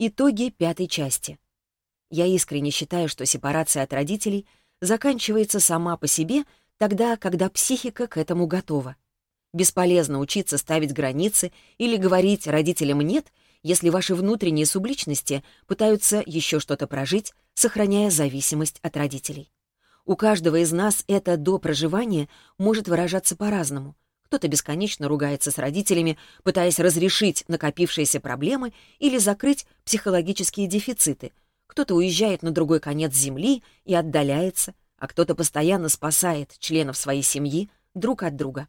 Итоги пятой части. Я искренне считаю, что сепарация от родителей заканчивается сама по себе тогда, когда психика к этому готова. Бесполезно учиться ставить границы или говорить родителям «нет», если ваши внутренние субличности пытаются еще что-то прожить, сохраняя зависимость от родителей. У каждого из нас это допроживание может выражаться по-разному — Кто-то бесконечно ругается с родителями, пытаясь разрешить накопившиеся проблемы или закрыть психологические дефициты. Кто-то уезжает на другой конец земли и отдаляется, а кто-то постоянно спасает членов своей семьи друг от друга.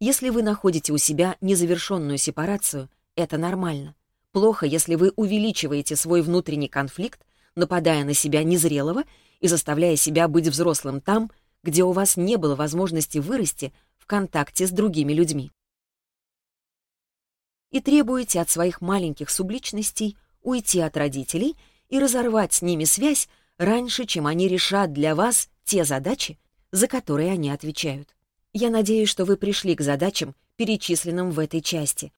Если вы находите у себя незавершенную сепарацию, это нормально. Плохо, если вы увеличиваете свой внутренний конфликт, нападая на себя незрелого и заставляя себя быть взрослым там, где у вас не было возможности вырасти в контакте с другими людьми. И требуете от своих маленьких субличностей уйти от родителей и разорвать с ними связь раньше, чем они решат для вас те задачи, за которые они отвечают. Я надеюсь, что вы пришли к задачам, перечисленным в этой части,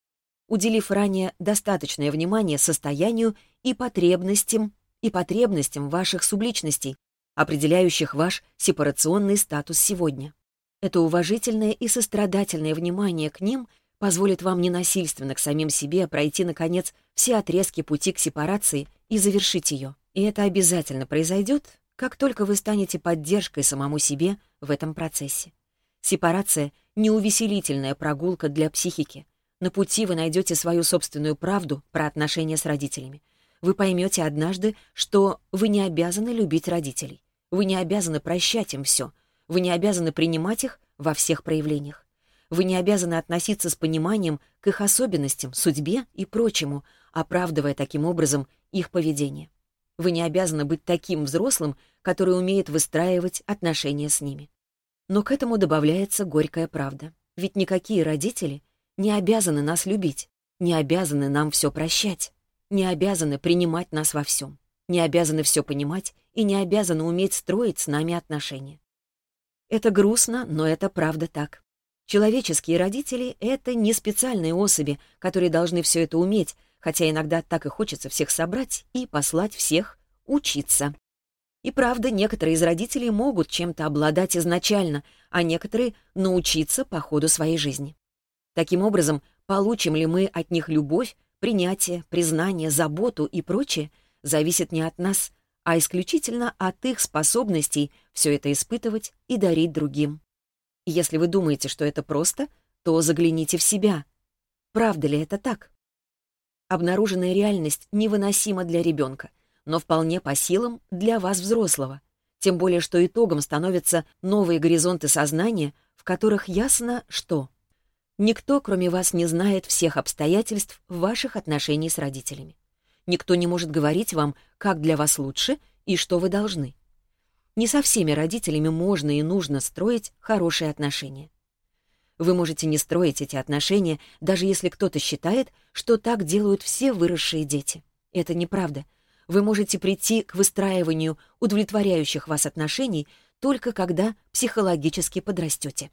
уделив ранее достаточное внимание состоянию и потребностям и потребностям ваших субличностей, определяющих ваш сепарационный статус сегодня. Это уважительное и сострадательное внимание к ним позволит вам ненасильственно к самим себе пройти, наконец, все отрезки пути к сепарации и завершить ее. И это обязательно произойдет, как только вы станете поддержкой самому себе в этом процессе. Сепарация — неувеселительная прогулка для психики. На пути вы найдете свою собственную правду про отношения с родителями — вы поймете однажды, что вы не обязаны любить родителей. Вы не обязаны прощать им все. Вы не обязаны принимать их во всех проявлениях. Вы не обязаны относиться с пониманием к их особенностям, судьбе и прочему, оправдывая таким образом их поведение. Вы не обязаны быть таким взрослым, который умеет выстраивать отношения с ними. Но к этому добавляется горькая правда. Ведь никакие родители не обязаны нас любить, не обязаны нам все прощать не обязаны принимать нас во всем, не обязаны все понимать и не обязаны уметь строить с нами отношения. Это грустно, но это правда так. Человеческие родители — это не специальные особи, которые должны все это уметь, хотя иногда так и хочется всех собрать и послать всех учиться. И правда, некоторые из родителей могут чем-то обладать изначально, а некоторые — научиться по ходу своей жизни. Таким образом, получим ли мы от них любовь Принятие, признание, заботу и прочее зависит не от нас, а исключительно от их способностей все это испытывать и дарить другим. Если вы думаете, что это просто, то загляните в себя. Правда ли это так? Обнаруженная реальность невыносима для ребенка, но вполне по силам для вас, взрослого. Тем более, что итогом становятся новые горизонты сознания, в которых ясно, что — Никто, кроме вас, не знает всех обстоятельств ваших отношений с родителями. Никто не может говорить вам, как для вас лучше и что вы должны. Не со всеми родителями можно и нужно строить хорошие отношения. Вы можете не строить эти отношения, даже если кто-то считает, что так делают все выросшие дети. Это неправда. Вы можете прийти к выстраиванию удовлетворяющих вас отношений только когда психологически подрастете.